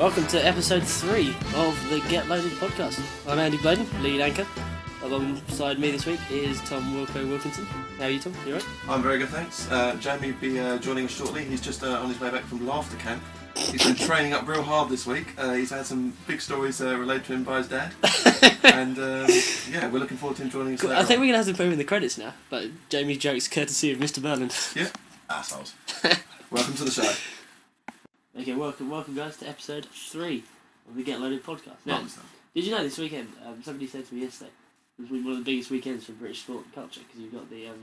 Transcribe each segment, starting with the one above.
Welcome to episode three of the Get Loaded podcast. I'm Andy Bladon, lead anchor. Alongside me this week is Tom Wilco Wilkinson. How are you, Tom? You right? I'm very good, thanks. Uh, Jamie will be uh, joining us shortly. He's just uh, on his way back from Laughter Camp. He's been training up real hard this week. Uh, he's had some big stories uh, relayed to him by his dad. and um, yeah, we're looking forward to him joining us Cool. later I think on. we're gonna have to put him in the credits now. But Jamie's jokes courtesy of Mr. Burland. Yeah, assholes. Welcome to the show. Okay, welcome, welcome guys to episode three of the Get Loaded podcast. Now, Lovely did you know this weekend? Um, somebody said to me yesterday. It was one of the biggest weekends for British sport and culture because you've got the um,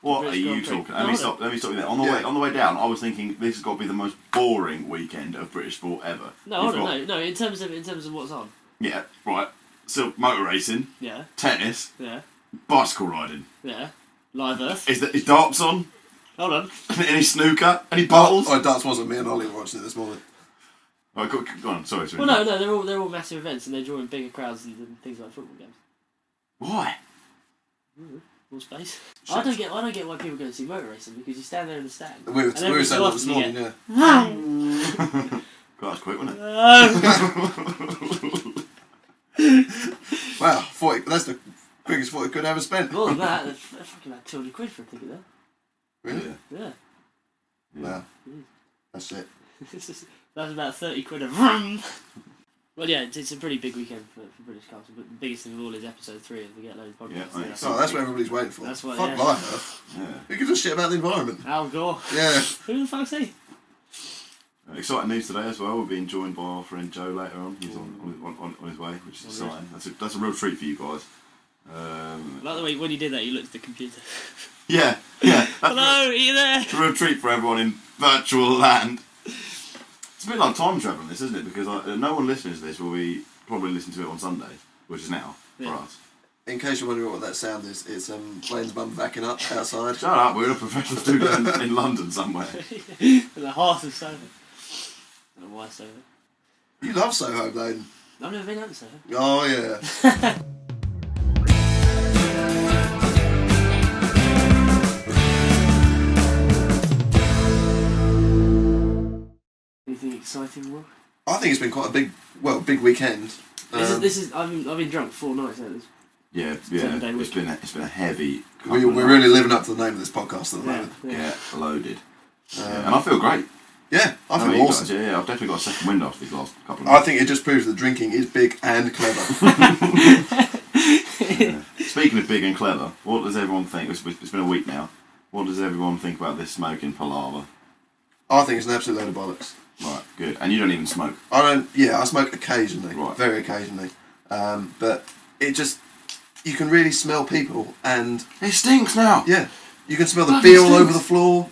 What British are you Grand Prix. talking? Let me hold stop. Let me stop you there. On the Yeah. way, on the way down, I was thinking this has got to be the most boring weekend of British sport ever. No, You've hold on, got- no, no. In terms of in terms of what's on, Yeah, right. So motor racing, yeah, tennis, yeah, bicycle riding. yeah. Live Earth. Is, there, is darts on? Hold on. Any snooker? Any bottles? Oh, darts oh, wasn't me and Ollie were watching it this morning. Oh, go, go on. Sorry, sorry. Well, no, no. They're all they're all massive events and they're drawing bigger crowds than, than things like football games. Why? Mm-hmm. More space. I don't get I don't get why people go to see motor racing because you stand there in the stand. We were, and we were saying that this morning, get, yeah. God, that's quick, wasn't it? "Oh." Wow, 40, that's the quickest 40 could ever spent. More than that, they're, they're fucking about two hundred quid for a ticket there. Really? Yeah. Wow. That's it. That's about 30 quid of vroom. Well, yeah, it's, it's a pretty big weekend for, for British culture, but the biggest thing of all is episode 3 of the Get Loaded podcast. Yeah, So thanks. So that's what everybody's waiting for. That's what- Fuck yeah. life, Earth. Yeah. We could just shit about the environment. Al Gore. Yeah. Who the fuck's he? Uh, exciting news today as well. We're being joined by our friend Joe later on. He's on on, on, on, on his way, which is Oh, exciting. That's a that's a real treat for you guys. Um, Like the way when you did that, you looked at the computer. yeah, yeah. That's Hello, are you there? A real treat for everyone in virtual land. It's a bit like time traveling, this, isn't it? Because uh, no one listening to this will be probably listen to it on Sunday, which is now Yeah. for us. In case you're wondering what that sound is, it's um, Blaine's mum backing up outside. Shut up, we're in a professional studio in, in London somewhere. in the heart of Soho. I don't know why Soho. You love Soho, Blaine. I've never been out to Soho. Oh, yeah. Exciting, Will? I think it's been quite a big, well, big weekend. This is Um, this is I've been, I've been drunk four nights now. This. Yeah, Seven-day yeah. It's week. been a, it's been a heavy. couple we, of we're nights. really living up to the name of this podcast at the Yeah, moment. yeah. yeah loaded. Um, Yeah, and I feel great. yeah, I How feel about awesome. guys? Yeah, yeah, I've definitely got a second wind after these last couple of I nights. think it just proves that drinking is big and clever. Yeah. Speaking of big and clever, what does everyone think? It's, it's been a week now. What does everyone think about this smoking palaver? I think it's an absolute load of bollocks. Right, good. And you don't even smoke. I don't. Yeah, I smoke occasionally, Right. very occasionally. Um, but it just you can really smell people, and It stinks now. yeah, you can smell the Fucking beer all over the floor,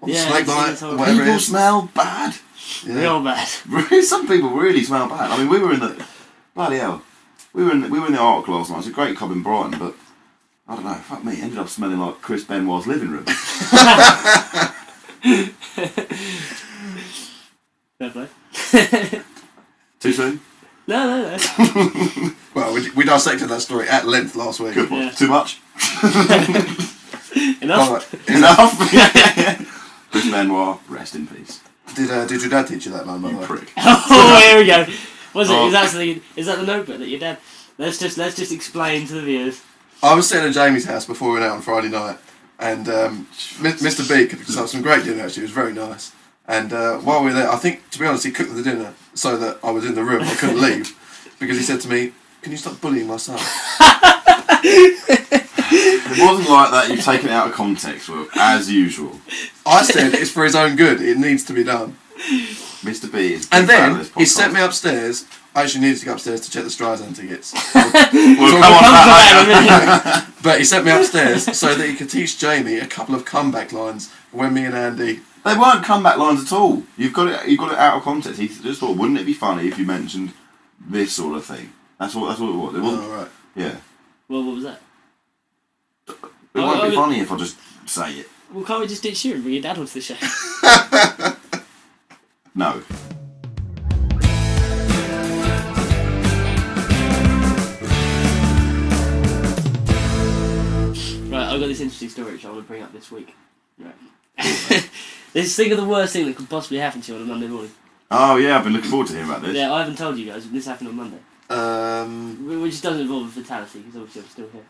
or the Yeah, snake it's- bite, it's or horrible. whatever People it is. smell bad. Yeah. Real bad. Some people really smell bad. I mean, we were in the bloody hell. We were in we were in the art last night. It's a great club in Brighton, but I don't know. Fuck me, ended up smelling like Chris Benoit's living room. Fair play. Too soon. no, no, no. Well, we, we dissected that story at length last week. Good one. Yeah. Too much. Enough. Alright, Enough. Chris Benoit, rest in peace. Did uh, did your dad teach you that, line? By the You way? prick. Oh, here we go. Was it? Oh. Is that the? Is that the notebook that your dad? Let's just let's just explain to the viewers. I was sitting at Jamie's house before we went out on Friday night, and um, Mi- Mr. Beak had cooked up some great dinner. Actually, it was very nice. And uh, while we were there, I think to be honest, he cooked the dinner so that I was in the room. I couldn't leave because he said to me, "Can you stop bullying my son?" It wasn't like that. You've taken it out of context, Will, as usual. I said it's for his own good. It needs to be done. Mr. B is. And big fan of then he sent me upstairs. I actually needed to go upstairs to check the Streisand tickets, We'll come we'll on Come to that that in a minute. but he sent me upstairs so that he could teach Jamie a couple of comeback lines when me and Andy. They weren't comeback lines at all. You've got it. You've got it out of context. He just thought, wouldn't it be funny if you mentioned this sort of thing? That's what. That's what it was. It wasn't. Oh, right. Yeah. Well, what was that? It Oh, won't oh, be it- funny if I just say it. Well, can't we just ditch you and bring your dad onto the show? No. Right, I've got this interesting story which I want to bring up this week. Right. This think of the worst thing that could possibly happen to you on a Monday morning. Oh yeah, I've been looking forward to hearing about this. Yeah, I haven't told you guys. This happened on Monday, Um, which doesn't involve a fatality because obviously I'm still here,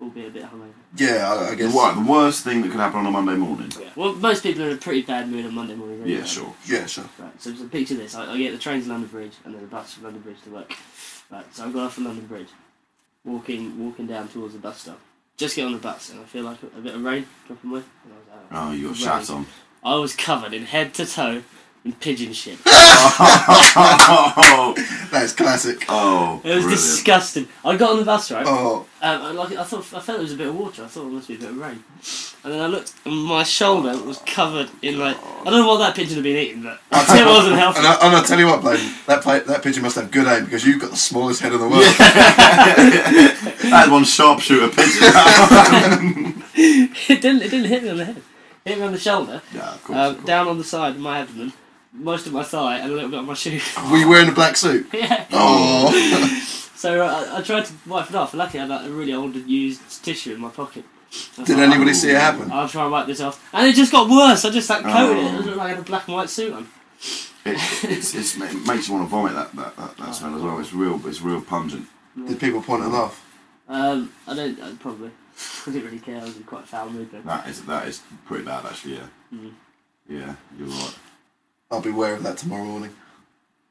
albeit a bit hungover. yeah, I, I guess. what, the worst thing that could happen on a Monday morning. Yeah. Well, most people are in a pretty bad mood on Monday morning. anyway. Yeah, sure. Yeah, sure. Right, so, so picture this. I, I get the train to London Bridge and then the bus from London Bridge to work. Right, so I got off from London Bridge, walking walking down towards the bus stop. Just get on the bus and I feel like a, a bit of rain dropping away. And I was like, Oh, you got Rain. shat on. I was covered in head to toe pigeon shit. oh, That's classic. oh, It was brilliant. disgusting. I got on the bus, right? Oh, Um, I, like, I thought I felt there was a bit of water. I thought it must be a bit of rain. And then I looked, and my shoulder was covered in like I don't know what that pigeon had been eating, but it wasn't healthy. and, I, and I'll tell you what, Blaine, that play, that pigeon must have good aim because you've got the smallest head in the world. that one sharpshooter pigeon. it didn't. It didn't hit me on the head. It hit me on the shoulder, yeah, of course. um, of course. down on the side of my abdomen, most of my thigh, and a little bit on my shoe. Were you wearing a black suit? yeah. Oh, So uh, I, I tried to wipe it off. Luckily, I had like, a really old and used tissue in my pocket. Did like, anybody see it happen? I'll try and wipe this off, and it just got worse. I just like coated it. Oh. It looked like I had a black and white suit on. It, it's, it's, it makes you want to vomit that, that, that, that smell as well. It's real, it's real pungent. Did people point and laugh? Um, I don't uh, probably. I didn't really care. I was in quite a foul mood then. That is that is pretty bad actually. Yeah, Mm. yeah, you're right. I'll be aware of that tomorrow morning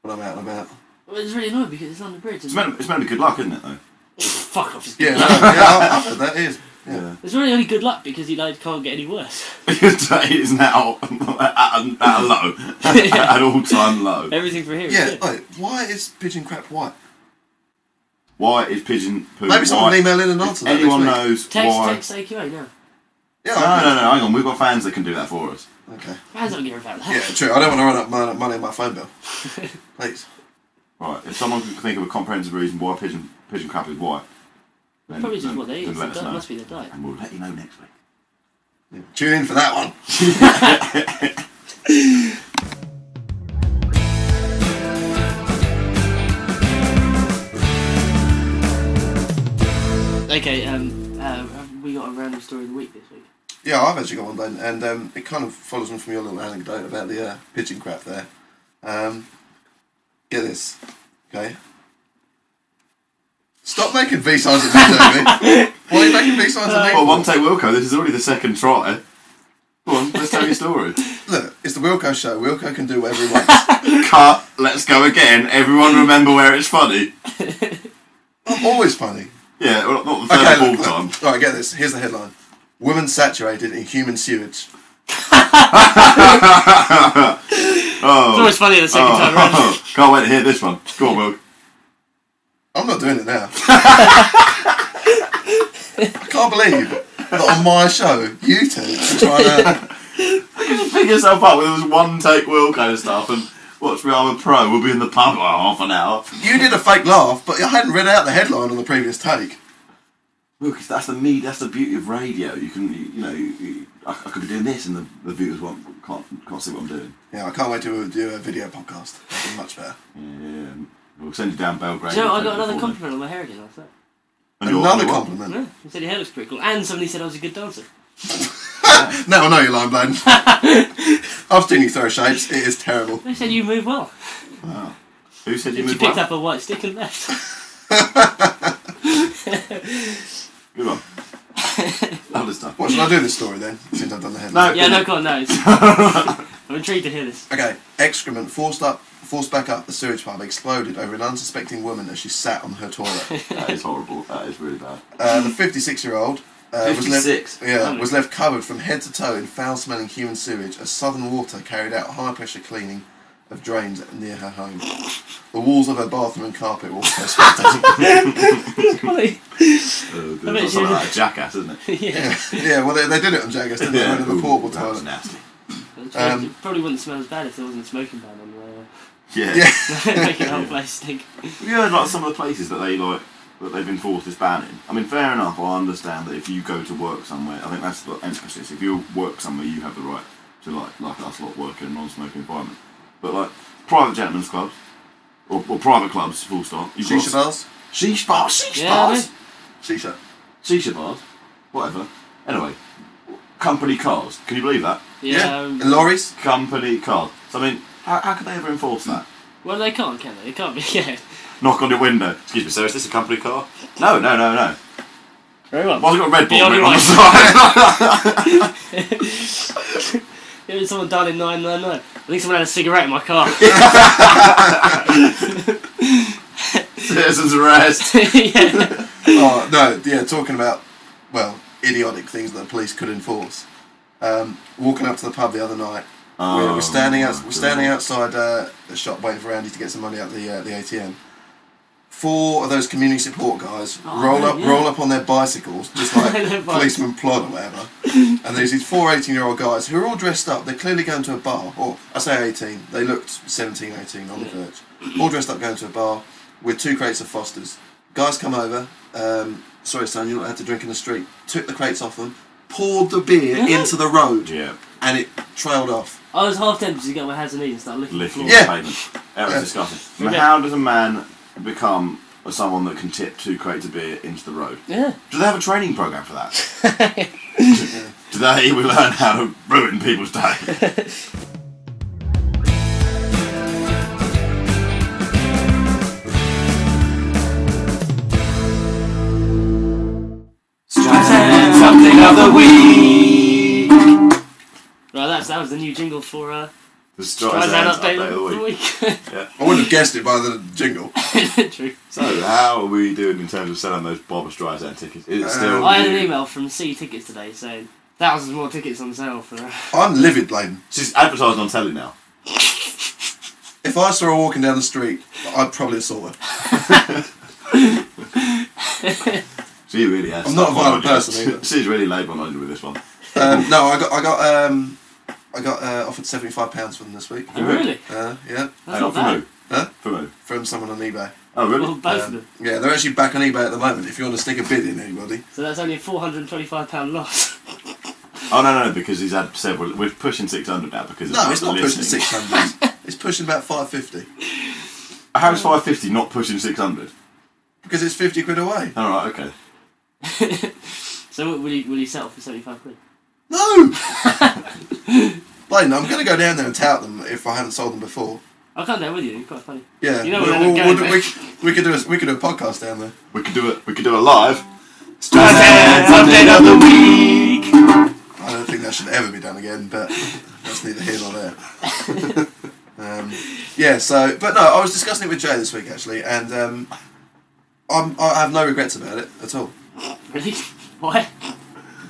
when I'm out and about. Well, it's really annoying because it's on the bridge. It's And meant, it's meant to be good luck, isn't it? Though. Oh, fuck off. It's, Yeah, no, yeah, I- that is. Yeah. it's really only good luck because you know it can't get any worse. it is now at a, at a low, at an all-time low. Everything for here is Yeah, good. wait, why is pigeon crap white? Why is pigeon poo Maybe someone white? email in and If answer that. anyone next week. knows Text, why? text AQA now. Yeah, No, okay. no, no. Hang on. We've got fans that can do that for us. Okay. Fans don't care about that. Yeah, true. I don't want to run up my, money on my phone bill. Please. Right. If someone can think of a comprehensive reason why pigeon pigeon crap is white, then, Probably just then- what they eat. then let us know, must be their diet. and we'll let you know next week. Tune in for that one. Okay, um, uh, have we got a random story of the week this week? Yeah, I've actually got one then, and um, it kind of follows on from your little anecdote about the uh, pigeon crap there. Um, get this, okay? Stop making V signs at me, Why are you making V signs at me? Well, one take Wilco. This is already the second try. Go on. Let's tell your story. Look, it's the Wilco show. Wilco can do whatever he wants. Cut. Let's go again. Everyone remember where it's funny. I'm always funny. Yeah, well, not the third Okay, time. Alright, get this. Here's the headline. Woman saturated in human sewage. oh. It's Oh. always funny the second time round. oh. Can't wait to hear this one. Go on, Will. I'm not doing it now. I can't believe that on my show, you two are trying to. Pick yourself up with this one take Wilco stuff and watch me. I'm a pro. We'll be in the pub for half an hour. You did a fake laugh, but I hadn't read out the headline on the previous take. Look, that's the me. That's the beauty of radio. You can, you, you know, you, you- I, I could be doing this, and the, the viewers won't can't can't see what I'm doing. Yeah, I can't wait to do a video podcast. That'll be much better. Yeah, um, we'll send you down Belgrade. Do you know, I got before another then. compliment on my hair again last night. And Another your compliment. Yeah, he said your hair looks pretty cool, and somebody said I was a good dancer. Now I know you're lying, Blaine. I've seen you throw shapes. It is terrible. They said you move well. Wow. Who said you You moved picked up a white stick and left. Good one. Lovely stuff. What should I do this story then? Since I've done the headline. No. yeah, no, go on, no. I'm intrigued to hear this. Okay, excrement forced up, forced back up the sewage pipe exploded over an unsuspecting woman as she sat on her toilet. That is horrible. That is really bad. Uh, the 56-year-old uh, was left, 56? yeah, was left covered from head to toe in foul-smelling human sewage as Southern Water carried out high-pressure cleaning of drains near her home. The walls of her bathroom and carpet were also swept. Funny. Oh, good. I bet That's you- like a jackass, isn't it? yeah. yeah, well, they, they did it on Jaggers, didn't they? They went in the portable that was toilet. nasty. Um, it probably wouldn't smell as bad if there wasn't a smoking ban on Yeah. Yeah. there. Making the whole place stink. Have you heard like some of the places that they like that they've enforced this ban in? I mean, fair enough. I understand that if you go to work somewhere, I think that's the emphasis. If you work somewhere, you have the right to like like us lot work in a non-smoking environment. But like private gentlemen's clubs or, or private clubs, full stop. You've got Shisha bars? Sheesh bars, sheesh Yeah, bars, Shisha. shisha bars, whatever. Anyway, company cars. Can you believe that? Yeah. Yeah. um, And lorries? Company cars. So I mean, How, how could they ever enforce that? Well, they can't, can they? They can't be. Yeah. Knock on your window. Excuse me, sir. Is this a company car? No, no, no, no. Very well. Why's it got a Red Be Bull on written on the side? Maybe someone died in 999. I think someone had a cigarette in my car. Citizens arrest. yeah. oh no, yeah, talking about well, idiotic things that the police could enforce. Um, walking up to the pub the other night, we're, we're standing out, we're standing outside uh, the shop waiting for Andy to get some money out of the uh, the ATM. Four of those community support guys Oh, roll up, yeah. roll up on their bicycles, just like Their policeman plod or whatever. and there's these four 18 year old guys who are all dressed up. They're clearly going to a bar, or I say 18. They looked 17, 18 on the verge. All dressed up going to a bar with two crates of Fosters. Guys come over. Um, sorry, son, you're not allowed to drink in the street. Took the crates off them, poured the beer Yeah. into the road, Yeah, and it trailed off. I was half tempted to get my hands and knees and start licking the licking floor. Yeah. the pavement. That was Yeah. disgusting. Yeah. how does a man become someone that can tip two crates of beer into the road? Yeah. Do they have a training program for that? Today we learn how to ruin people's day. something of the week. Right, that's that was the new jingle for uh, The Streisand Streisand update, update of the week. I wouldn't have guessed it by the jingle. True. So, how are we doing in terms of selling those Barbara Streisand tickets? Is it still? I had an email from See Tickets today saying thousands more tickets on sale for. Uh, I'm livid, Bladon. She's advertising on telly now. If I saw her walking down the street, I'd probably assault her. She really has. I'm not a violent person either. She's really labouring with this one. Um, no, I got, I got, um, I got uh, offered seventy-five pounds for them this week. oh, really? Uh, yeah, That's not for bad. who? Huh? For who? from someone on eBay. Oh, really? Well, both of Um, them. yeah, they're actually back on eBay at the moment. If you want to stick a bid in, anybody. So that's only a four hundred and twenty-five pound loss. Oh no, no, because he's had several. We're pushing six hundred now because No, it's the not pushing six hundred. it's pushing about five fifty How's five fifty not pushing six hundred? because it's fifty quid away. All right, okay. so will you will you settle for seventy-five quid? No, Bladon, I'm going to go down there and tout them if I haven't sold them before. I'll come down with you. It's quite funny. Yeah, You know we, where we'll- they're we'll going, do- mate. we, we could do a, we could do a podcast down there. We could do it. We could do it live. update of the week. I don't think that should ever be done again, but that's neither here nor there. um, yeah, so, but no, I was discussing it with Jay this week actually, and um, I'm, I have no regrets about it at all. Really? Why?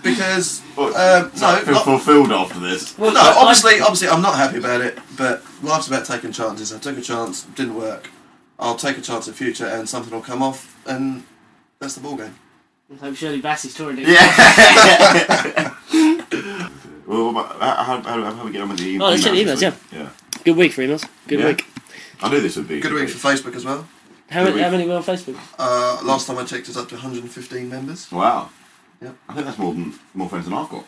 Because, What, um, no, feel not- fulfilled after this. Well, no, I- I- obviously, obviously, I'm not happy about it, but life's about taking chances. I took a chance, didn't work. I'll take a chance in future, and something will come off, and that's the ball game. I hope Shirley Bassey's touring it. Yeah. well, how, how, how, how we get on with the emails? Oh, let's check the emails emails, this? Yeah. Good week for emails. Good Yeah. week. I knew this would be Good week for Facebook as well. How many, how many were on Facebook? Uh, last time I checked, it's up to 115 members. Wow. Yep. I think that's more than more friends than I've got.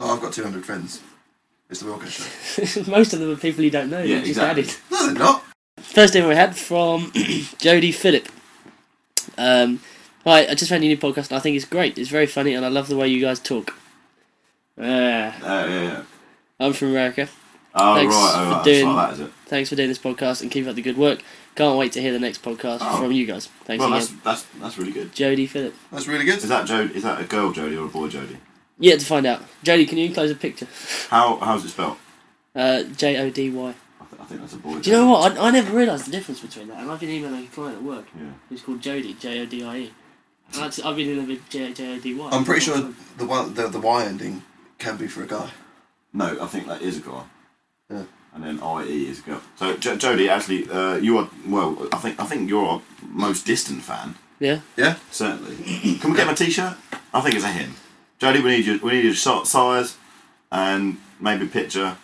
Oh, I've got 200 friends. It's the Wilco Show. Most of them are people you don't know. Yeah, you just exactly. added. No, they're not. First email we had from Jodie Phillip. Um, hi, I just found your new podcast and I think it's great. It's very funny and I love the way you guys talk. Uh, Uh, yeah, yeah. I'm from America. Oh, Thanks right. for Oh, right. That's doing- like that, is it? Thanks for doing this podcast and keep up the good work. Can't wait to hear the next podcast Oh. from you guys. Thanks Well, again. that's, that's that's really good. Jody Phillip. That's really good. Is that Jodie? Is that a girl Jody or a boy Jody? Yeah, to find out. Jody, can you enclose a picture? How how's it spelled? Uh, J O D Y. I, th- I think that's a boy. Do you know what? I, I never realised the difference between that. And I've been emailing a client at work Yeah. who's called Jodie, J O D I E. And I've I've been in with J J O D Y. I'm pretty sure the one the, the Y ending can be for a guy. No, I think that is a guy. Yeah. And then IE is a girl. So J- Jodie, actually, uh, you are well. I think I think you're our most distant fan. Yeah. Yeah? Certainly. Can we get my T-shirt? I think it's a him. Jodie, we need your we need your shot size and maybe a picture,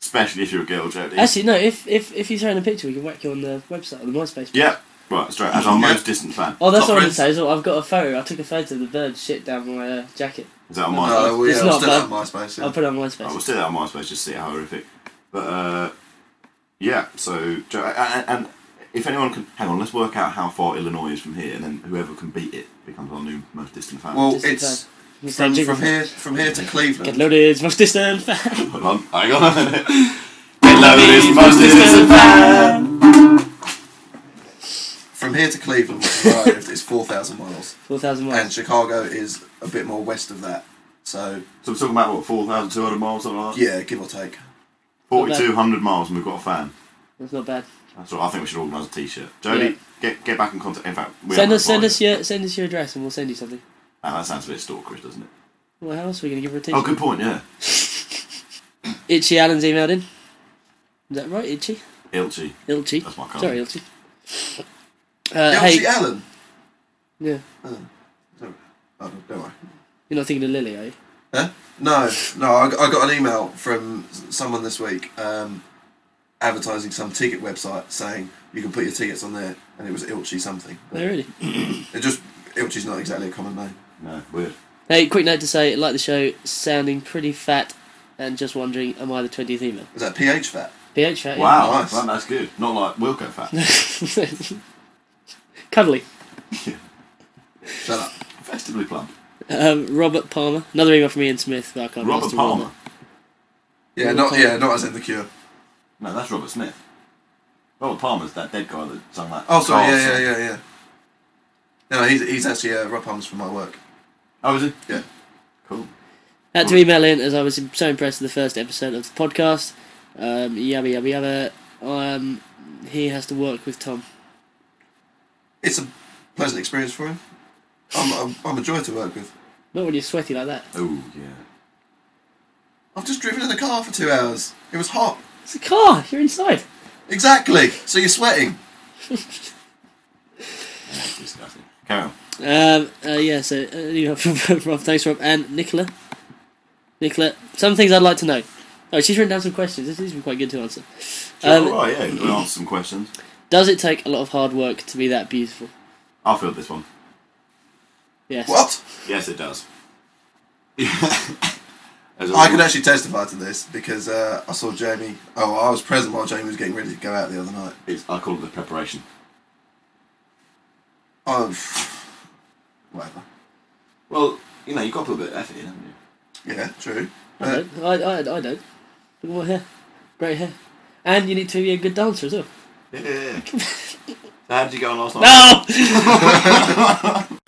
especially if you're a girl, Jodie. Actually, no. If if if you throw in a picture, we can whack you on the website, on the MySpace. page. Yeah. Right, straight. As our most distant fan. Oh, that's Top what I was friends. going to say. as. I've got a photo. I took a photo of the bird shit down my uh, jacket. Is that on No, my? Uh, well, It's yeah, not I'm still bad. on MySpace. I'll put it on Right, MySpace. we'll still that on MySpace just to see how horrific. But uh, yeah, so and, and if anyone can hang on, let's work out how far Illinois is from here, and then whoever can beat it becomes our new most distant fan. Well, Distant it's fan. It's from, that jingle from fan. here from here to Cleveland. Get Cleveland. loaded, most distant fan. Hold on, hang on. Get this Moses is a fan. From here to Cleveland, which I arrived, is 4,000 miles. 4,000 miles. And. Chicago is a bit more west of that. So, So we're talking about what, 4,200 miles, something like that? yeah, give or take. 4,200 miles and we've got a fan. That's not bad. That's right, I think we should organise a t shirt. Jody, Yeah. get get back in contact. In fact, we Send us, send us your, send us your address and we'll send you something. Ah, that sounds a bit stalkerish, doesn't it? Well, how else are we going to give her a t-shirt? Oh, good point, yeah. Itchy Allen's emailed in. Is that right, Itchy? Ilchi, Ilchy. that's my cousin. Sorry, Ilchy. Uh, Elsie hey, Allen. yeah. Oh, don't, oh, don't worry. You're not thinking of Lily, are you? Huh? No, no. I, got- I got an email from someone this week um, advertising some ticket website saying you can put your tickets on there, and it was Ilchi something. No, really. It just Ilchi's not exactly a common name. No, weird. Hey, quick note to say, like the show, sounding pretty fat, and just wondering, am I the twentieth email? Is that PH fat? PH fat. Wow, Nice. well, that's good. Not like Wilco fat. Yeah. Cuddly. Shut up. Festively plump. Um, Robert Palmer. Another email from Ian Smith. But I can't Robert ask to Palmer. Yeah, Robert not Palmer. yeah, not as in the Cure. No, that's Robert Smith. Robert Palmer's that dead guy that sung that. Oh, sorry. Yeah, yeah, yeah, yeah. No, he's he's actually uh, Rob Palmer's from my work. Oh, is he? Yeah. Cool. Had to email in as I was so impressed with the first episode of the podcast. Um, yabba yabba yabba. Um, he has to work with Tom. It's a pleasant experience for him. I'm, I'm, I'm a joy to work with. Not when you're sweaty like that. Oh, yeah. I've just driven in the car for two hours. It was hot. It's a car. You're inside. Exactly. So you're sweating. That's disgusting. Carry on. Um, uh, yeah. So uh, you have Rob. Thanks, Rob, and Nicola. Nicola, some things I'd like to know. Oh, she's written down some questions. This has been quite good to answer. Um, right, yeah. We'll answer some questions. Does it take a lot of hard work to be that beautiful? I'll fill this one. Yes. What? Yes, it does. As a I can actually testify to this because uh, I saw Jamie. Oh, I was present while Jamie was getting ready to go out the other night. It's, I call it the preparation. Oh, whatever. Well, you know, you've got to put a bit of effort in, haven't you? Yeah, true. I Uh, don't. I, I, I don't. Look at my hair. Great hair. And you need to be a good dancer as well. Yeah. so how did you go on last night? No!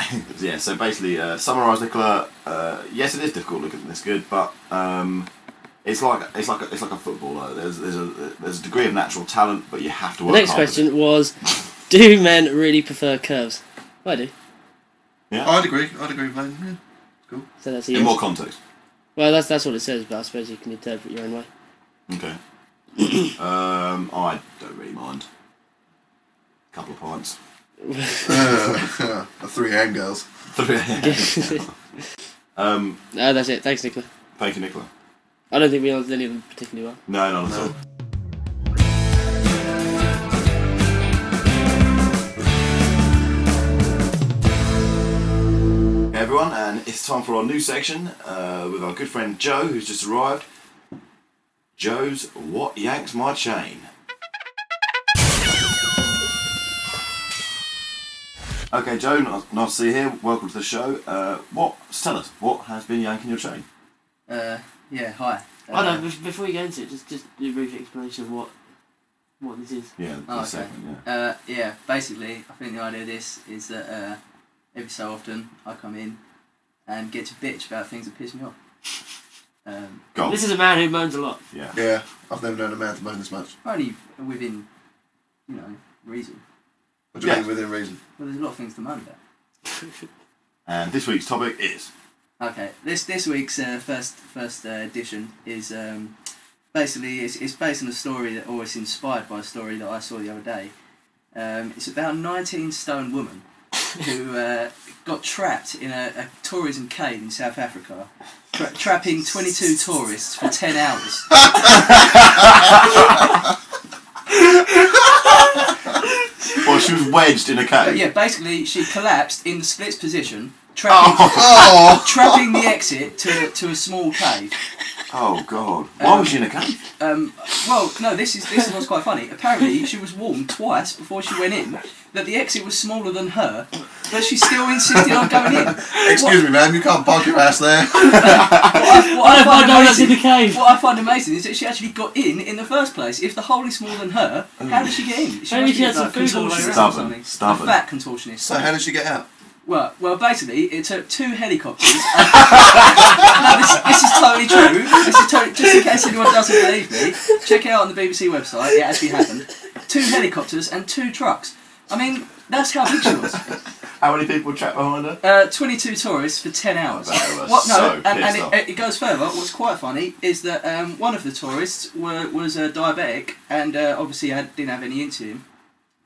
yeah, so basically, uh, summarise Nicola. Uh, yes, it is difficult looking this good, but um, it's like it's like a, it's like a footballer. There's there's a there's a degree of natural talent, but you have to The work. next hard with question was Do men really prefer curves? I do. Yeah. I'd agree. I'd agree with that. Yeah. Cool. So that's a In more context. Well, that's that's what it says, but I suppose you can interpret your own way. Okay. um, I don't really mind. A couple of pints. Uh, three hand girls. um, no, that's it. Thanks, Nicola. thank you, Nicola. I don't think we answered any of them particularly well. No, not at No. all. Hey everyone, and it's time for our new section uh, with our good friend Joe, who's just arrived. Joe's What Yanks My Chain? Okay, Joe, nice, nice to see you here. Welcome to the show. Uh, what? Tell us, what has been yanking your chain? Uh, yeah, hi. Uh, I know. bef- Before you go into it, just just do a brief explanation of what what this is. Yeah, Oh, okay. segment, yeah. Uh, yeah, basically, I think the idea of this is that uh, every so often I come in and get to bitch about things that piss me off. Um, Go. This is a man who moans a lot. Yeah. Yeah, I've never known a man to moan this much. only within, you know, reason. What do you Yeah. mean within reason? Well, there's a lot of things to moan about. And this week's topic is Okay, this this week's uh, first first uh, edition is um, basically it's, it's based on a story that, or it's inspired by a story that I saw the other day. Um, it's about a 19 stone woman who uh, got trapped in a, a tourism cave in South Africa, tra- trapping 22 tourists for 10 hours. Well, she was wedged in a cave. Yeah, basically she collapsed in the splits position, oh. trapping, Oh! trapping the exit to, to a small cave. Oh God! Why was she in a cave? Um, well, no, this is this is what's quite funny. Apparently, she was warned twice before she went in that the exit was smaller than her, but she still insisted on going in. Excuse me, ma'am, you can't park your ass there. What I, what I I find find donuts in amazing, the cave. what I find amazing is that she actually got in in the first place. If the hole is smaller than her, how did she get in? She Maybe must she had some a food on the way around. or Stubborn, something. stubborn. A fat contortionist. So how did she get out? Well, well, basically, it took two helicopters. no, this, this is totally true. This is totally, just in case anyone doesn't believe me. Check it out on the BBC website. It actually happened. Two helicopters and two trucks. I mean, that's how big she was. How many people trapped behind her? Uh, 22 tourists for 10 hours. What? No, so and, and it, it goes further. What's quite funny is that um, one of the tourists were, was uh, diabetic and uh, obviously had, didn't have any insulin.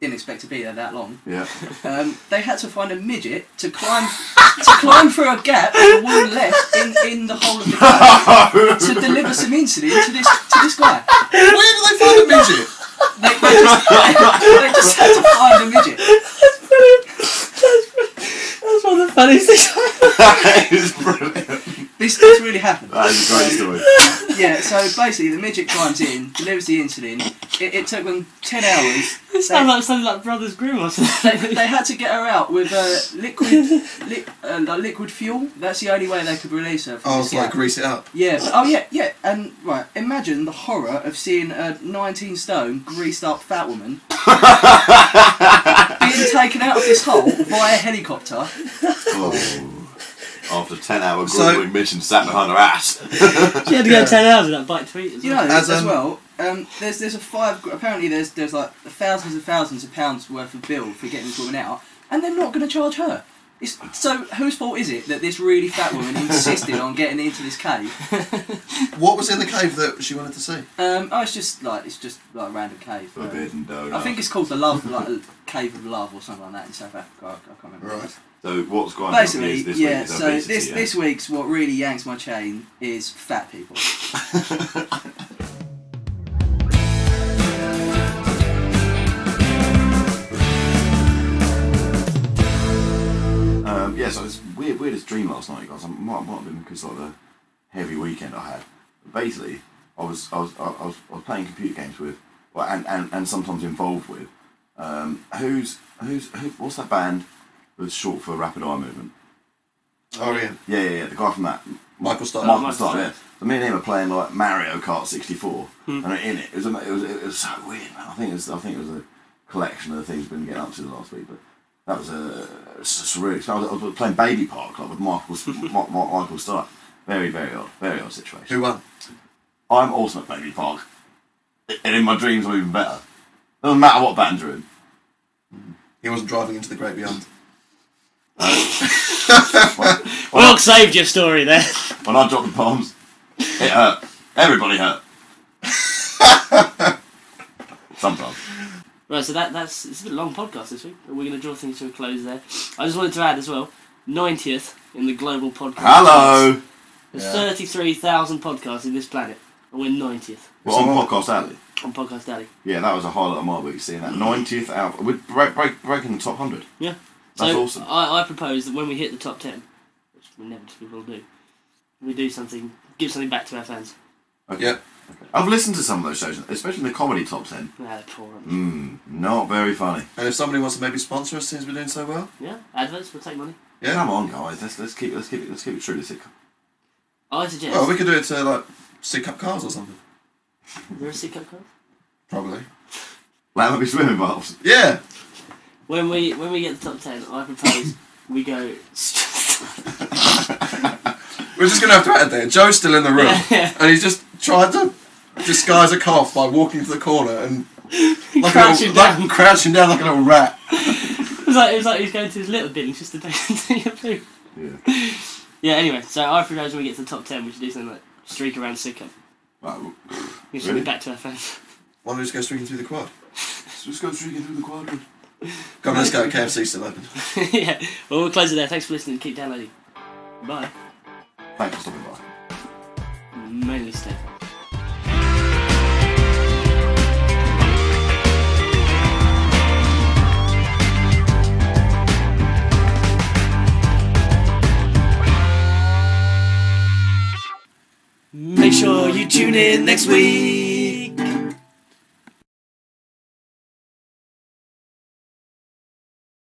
Didn't expect to be there that long. Yeah. Um, they had to find a midget to climb to climb through a gap the woman left in, in the hole of the cave to deliver some insulin to this to this guy. Where did they find a midget? They, they, just, they just had to find a midget. That's one of the funniest things. that is brilliant. This, this really happened. That is a great story. Yeah, so basically the midget climbs in, delivers the insulin. It, it took them ten hours. It sounds like something like Brothers Grimm or They, something. they had to get her out with uh, liquid li- uh, like liquid fuel. That's the only way they could release her. From Oh, this it's like gap. grease it up. Yeah. but- Oh, yeah, yeah. And right, imagine the horror of seeing a 19 stone greased up fat woman being taken out of this hole by a helicopter. Oh. After ten hour So- grueling mission sat behind her ass. she had to go 10 hours with that bite to eat as You well. know, As, as, um, well. Um, there's there's a five. Apparently, there's there's like thousands and thousands of pounds worth of bill for getting this woman out, and they're not going to charge her. It's, so whose fault is it that this really fat woman insisted on getting into this cave? What was in the cave that she wanted to see? Um, oh, it's just like it's just like a random cave. Um, Forbidden donut. I think it's called the Love, like a Cave of Love or something like that in South Africa. I, I can't remember. Right. So what's going on Basically, is this yeah. week is So obesity, this yeah? this week's what really yanks my chain is fat people. Um, yeah, so it's weird, weirdest dream last night, guys. I might, might have been because of the heavy weekend I had. But basically, I was I was I was, I was playing computer games with, well, and, and, and sometimes involved with. Um, who's who's who, what's that band that's short for Rapid Eye Movement? Oh, yeah. Yeah, yeah, yeah. The guy from that. Michael Starr. Michael Michael Starr, Starr. yeah. So me and him are playing like Mario Kart 64, and in it, it was, ama- it was it was so weird. Man. I think it was I think it was a collection of the things we've been getting up to the last week, but that was a, a surreal. I was, I was playing Baby Park like with Michael Ma- Ma- Michael Starr. Very very odd, very odd situation. Who won? I'm awesome at Baby Park, and in my dreams I'm even better. Doesn't matter what band you're in. He wasn't driving into the great beyond. Wilk saved your story there. When I dropped the bombs, it hurt. Everybody hurt. Sometimes. Right, so that that's it's a bit long podcast this week. but We're going to draw things to a close there. I just wanted to add as well, 90th in the global podcast. charts. Hello. There's Yeah. 33,000 podcasts in this planet, and we're 90th Well, on So- Podcast Alley. on Podcast Alley. Yeah, that was a highlight of my week, seeing that 90th out. We're break, break, breaking the top 100. Yeah. That's so awesome. I, I propose that when we hit the top 10, which we inevitably will do, we do something, give something back to our fans. Okay. Yep. I've listened to some of those shows, especially the comedy top 10. Ah, they're poor. aren't they? Mmm, not very funny. And if somebody wants to maybe sponsor us since we're doing so well, Yeah, adverts, we'll take money. yeah. Come on, guys, let's let's keep let's keep it let's keep it true to sick. I suggest. Well, we could do it to like stick up cars or something. You're a sick up card? Probably. Let me swimming bowls. Yeah. When we when we get the top 10, I propose we go. We're just gonna have to add there. Joe's still in the room, Yeah. and he's just tried to disguise a cough by walking to the corner and like, a Crouching little, like down. crouching down like a little rat. It was like it was like he was going to his little bidding just to take your food. Yeah. Yeah. Anyway, so I propose when we get to the top 10, we should do something like streak around Sickham. Right, Give Really? something back to our fans. Why don't we just go streaking through the quad? let's just go streaking through the quad. Come on, let's go. KFC's still open. yeah. Well, we'll close it there. Thanks for listening. Keep downloading. Bye. Thanks for stopping by. Mainly stay. Make sure you tune in next week.